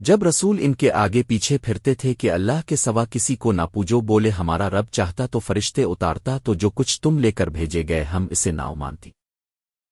جب رسول ان کے آگے پیچھے پھرتے تھے کہ اللہ کے سوا کسی کو نہ پوجو، بولے ہمارا رب چاہتا تو فرشتے اتارتا، تو جو کچھ تم لے کر بھیجے گئے ہم اسے ناؤ مانتی